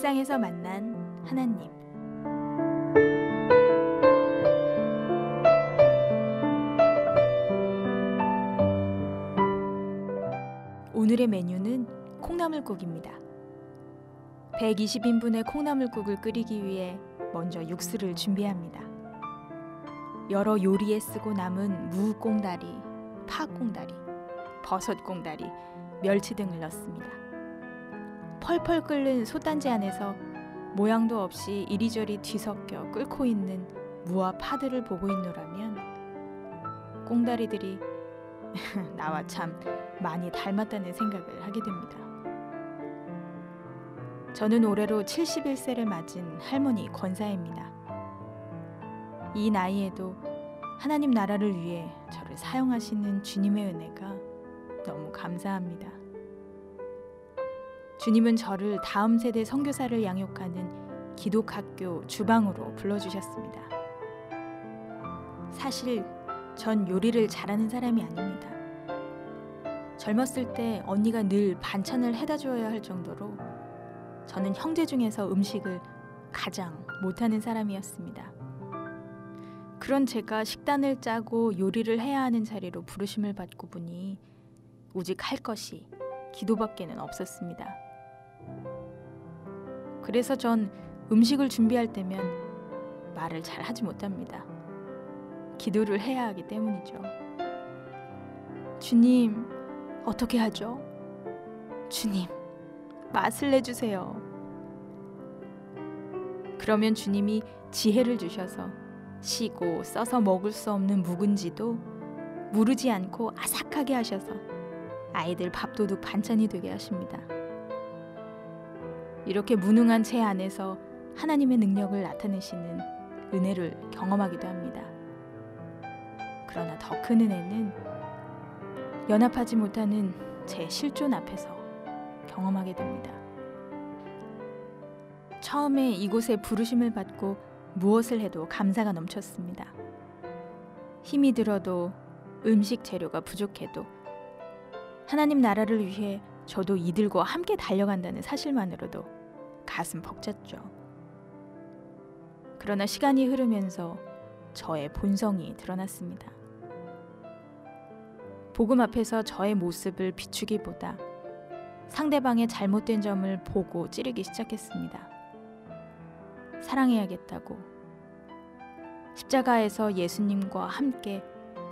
일상에서 만난 하나님. 오늘의 메뉴는 콩나물국입니다. 120인분의 콩나물국을 끓이기 위해 먼저 육수를 준비합니다. 여러 요리에 쓰고 남은 무꽁다리, 파꽁다리, 버섯꽁다리, 멸치 등을 넣습니다. 펄펄 끓는 솥단지 안에서 모양도 없이 이리저리 뒤섞여 끓고 있는 무와 파들을 보고 있노라면 꽁다리들이 나와 참 많이 닮았다는 생각을 하게 됩니다. 저는 올해로 71세를 맞은 할머니 권사입니다. 이 나이에도 하나님 나라를 위해 저를 사용하시는 주님의 은혜가 너무 감사합니다. 주님은 저를 다음 세대 선교사를 양육하는 기독학교 주방으로 불러주셨습니다. 사실 전 요리를 잘하는 사람이 아닙니다. 젊었을 때 언니가 늘 반찬을 해다 줘야 할 정도로 저는 형제 중에서 음식을 가장 못하는 사람이었습니다. 그런 제가 식단을 짜고 요리를 해야 하는 자리로 부르심을 받고 보니 오직 할 것이 기도밖에는 없었습니다. 그래서 전 음식을 준비할 때면 말을 잘 하지 못합니다. 기도를 해야 하기 때문이죠. 주님, 어떻게 하죠? 주님, 맛을 내주세요. 그러면 주님이 지혜를 주셔서 시고 써서 먹을 수 없는 묵은지도 무르지 않고 아삭하게 하셔서 아이들 밥도둑 반찬이 되게 하십니다. 이렇게 무능한 제 안에서 하나님의 능력을 나타내시는 은혜를 경험하기도 합니다. 그러나 더 큰 은혜는 연합하지 못하는 제 실존 앞에서 경험하게 됩니다. 처음에 이곳에 부르심을 받고 무엇을 해도 감사가 넘쳤습니다. 힘이 들어도 음식 재료가 부족해도 하나님 나라를 위해 저도 이들과 함께 달려간다는 사실만으로도 가슴 벅찼죠. 그러나 시간이 흐르면서 저의 본성이 드러났습니다. 복음 앞에서 저의 모습을 비추기보다 상대방의 잘못된 점을 보고 찌르기 시작했습니다. 사랑해야겠다고 십자가에서 예수님과 함께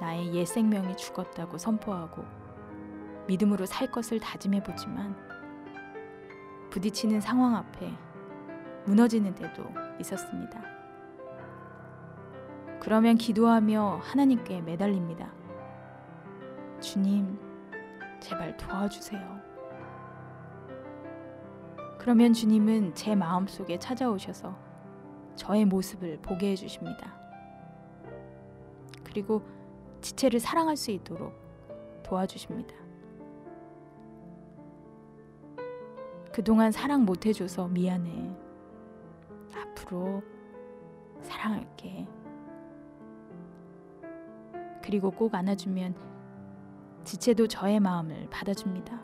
나의 옛 생명이 죽었다고 선포하고 믿음으로 살 것을 다짐해 보지만 부딪히는 상황 앞에 무너지는 때도 있었습니다. 그러면 기도하며 하나님께 매달립니다. 주님, 제발 도와주세요. 그러면 주님은 제 마음 속에 찾아오셔서 저의 모습을 보게 해주십니다. 그리고 지체를 사랑할 수 있도록 도와주십니다. 그동안 사랑 못 해줘서 미안해. 앞으로 사랑할게. 그리고 꼭 안아주면 지체도 저의 마음을 받아줍니다.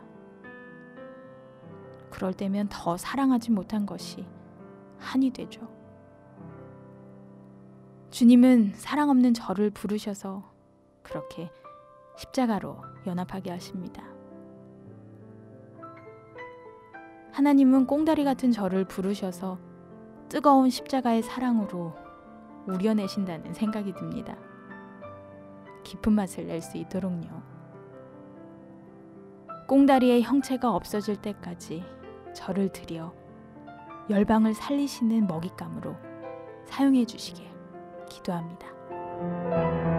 그럴 때면 더 사랑하지 못한 것이 한이 되죠. 주님은 사랑 없는 저를 부르셔서 그렇게 십자가로 연합하게 하십니다. 하나님은 꽁다리 같은 저를 부르셔서 뜨거운 십자가의 사랑으로 우려내신다는 생각이 듭니다. 깊은 맛을 낼 수 있도록요. 꽁다리의 형체가 없어질 때까지 저를 들여 열방을 살리시는 먹잇감으로 사용해 주시길 기도합니다.